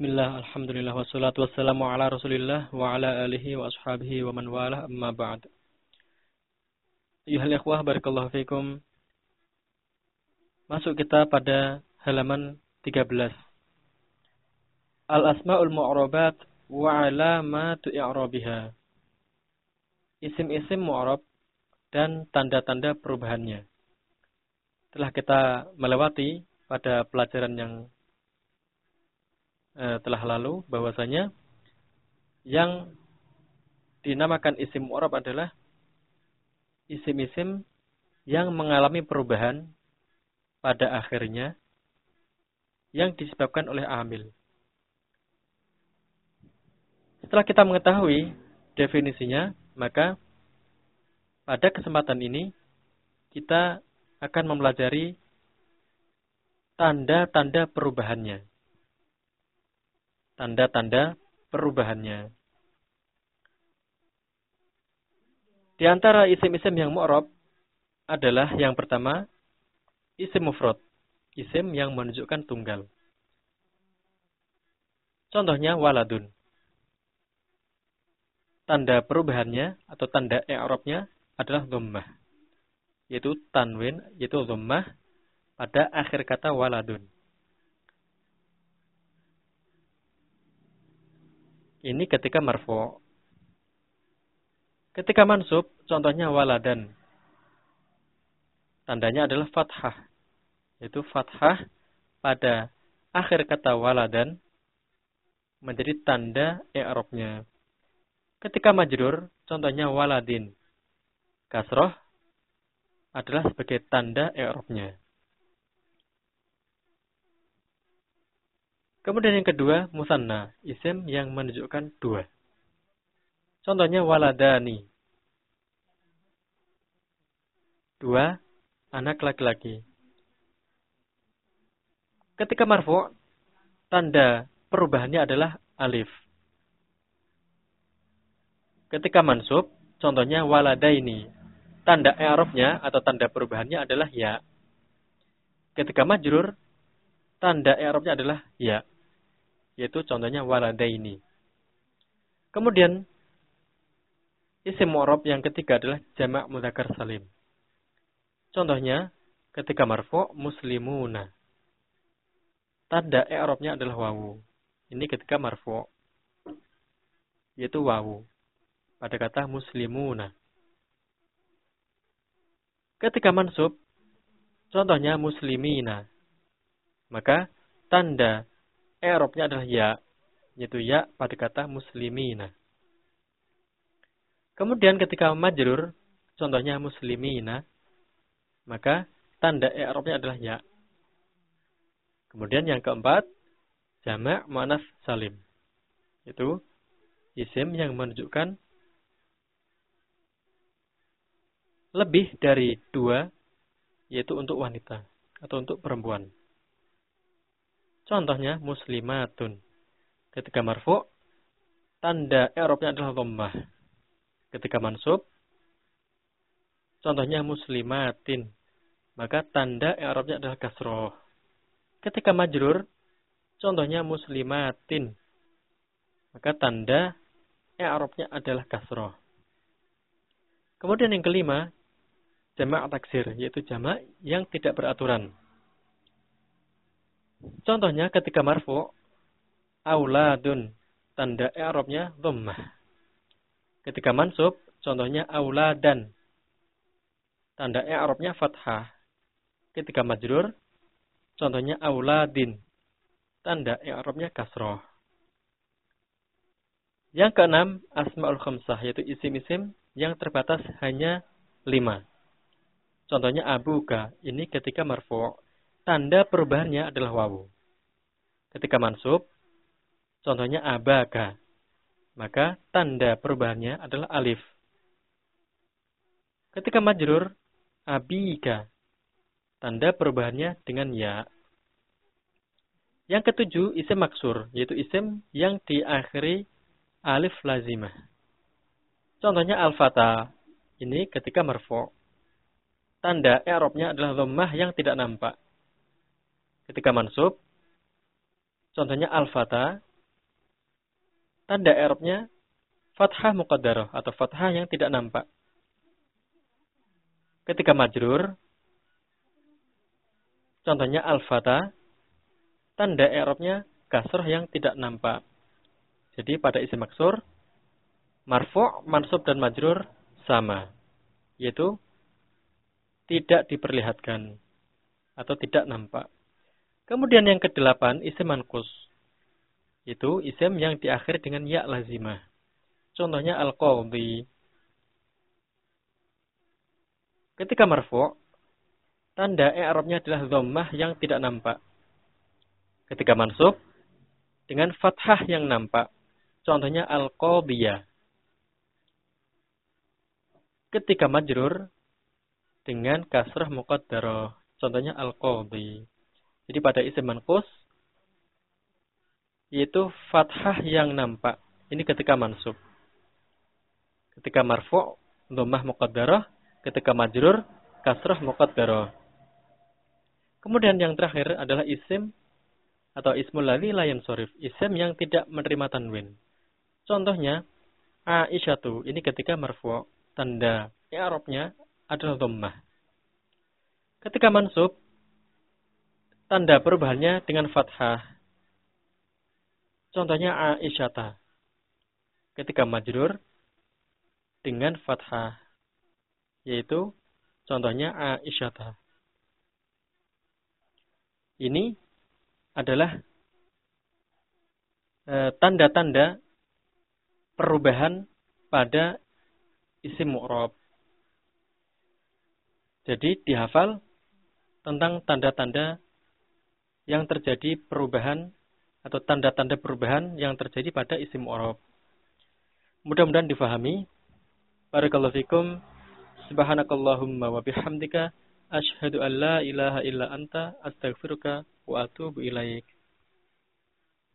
Bismillah, Alhamdulillah, wassalatu wassalamu ala rasulillah wa ala alihi wa ashabihi wa man wala amma ba'd. Ayuhal ikhwah, barakallahu fikum. Masuk kita pada halaman 13. Al-asma'ul mu'arabat wa alamatu i'rabiha. Isim-isim mu'arab dan tanda-tanda perubahannya. Telah kita melewati pada pelajaran yang eh, telah lalu bahwasanya yang dinamakan isim mu'rab adalah isim-isim yang mengalami perubahan pada akhirnya yang disebabkan oleh amil. Setelah kita mengetahui definisinya, maka pada kesempatan ini kita akan mempelajari tanda-tanda perubahannya tanda-tanda perubahannya. Di antara isim-isim yang mu'rob adalah yang pertama, isim mufrad. Isim yang menunjukkan tunggal. Contohnya waladun. Tanda perubahannya atau tanda i'rabnya adalah dhammah. Yaitu tanwin, yaitu dhammah pada akhir kata waladun. Ini ketika marfu. Ketika mansub, contohnya waladan. Tandanya adalah fathah. Yaitu fathah pada akhir kata waladan menjadi tanda i'rabnya. Ketika majrur, contohnya waladin. Kasroh adalah sebagai tanda i'rabnya. Kemudian yang kedua, musanna, isim yang menunjukkan dua. Contohnya waladani. Dua anak laki-laki. Ketika marfu, tanda perubahannya adalah alif. Ketika mansub, contohnya waladaini. Tanda i'rabnya atau tanda perubahannya adalah ya. Ketika majrur, tanda i'rabnya adalah ya. Yaitu contohnya waladaini. Kemudian isim mu'rab yang ketiga adalah jamak mudzakkar salim. Contohnya ketika marfu muslimuna. Tanda i'rabnya adalah wawu. Ini ketika marfu yaitu wawu pada kata muslimuna. Ketika mansub contohnya muslimina. Maka tanda Eropnya adalah ya, yaitu ya pada kata muslimina. Kemudian ketika majrur, contohnya muslimina, maka tanda Eropnya adalah ya. Kemudian yang keempat, jamak manas salim. Itu isim yang menunjukkan lebih dari dua, yaitu untuk wanita atau untuk perempuan. Contohnya muslimatun. Ketika marfu, tanda i'rabnya adalah dhammah. Ketika mansub, contohnya muslimatin. Maka tanda i'rabnya adalah kasroh. Ketika majrur, contohnya muslimatin. Maka tanda i'rabnya adalah kasroh. Kemudian yang kelima, jamak taksir, yaitu jamak yang tidak beraturan. Contohnya ketika marfu auladun tanda i'rabnya dhammah. Ketika mansub contohnya auladan tanda i'rabnya fathah. Ketika majrur contohnya auladin tanda i'rabnya kasroh. Yang keenam asmaul khamsah yaitu isim-isim yang terbatas hanya lima. Contohnya abuka ini ketika marfu tanda perubahannya adalah wawu. Ketika mansub, contohnya abaka, maka tanda perubahannya adalah alif. Ketika majrur, abika, tanda perubahannya dengan ya. Yang ketujuh, isim maksur, yaitu isim yang diakhiri alif lazimah. Contohnya al-fata, ini ketika marfu. Tanda i'rabnya adalah dhammah yang tidak nampak ketika mansub. Contohnya al-fata, tanda i'rabnya fathah muqaddarah atau fathah yang tidak nampak. Ketika majrur, contohnya al-fata, tanda i'rabnya kasrah yang tidak nampak. Jadi pada isim maksur, marfu', mansub dan majrur sama, yaitu tidak diperlihatkan atau tidak nampak. Kemudian yang kedelapan isim mankus. Itu isim yang diakhiri dengan ya lazimah. Contohnya al-qadhi. Ketika marfu' tanda i'rabnya adalah dhammah yang tidak nampak. Ketika mansub dengan fathah yang nampak. Contohnya al-qadhiyah. Ketika majrur dengan kasrah muqaddarah. Contohnya al-qadhi. Jadi pada isim manqus yaitu fathah yang nampak. Ini ketika mansub. Ketika marfu' dhammah muqaddarah, ketika majrur kasrah muqaddarah. Kemudian yang terakhir adalah isim atau ismul ladzi la yansorif, isim yang tidak menerima tanwin. Contohnya Aisyatu, ini ketika marfu' tanda i'rabnya adalah dhammah. Ketika mansub tanda perubahannya dengan fathah. Contohnya Aisyata. Ketika majrur dengan fathah yaitu contohnya Aisyata. Ini adalah e, tanda-tanda e, perubahan pada isim mu'rob. Jadi dihafal tentang tanda-tanda yang terjadi perubahan atau tanda-tanda perubahan yang terjadi pada isim mu'rob. Mudah-mudahan difahami. Barakallahu fikum. Subhanakallahumma wa bihamdika. Ashhadu an la ilaha illa anta astaghfiruka wa atubu ilaik.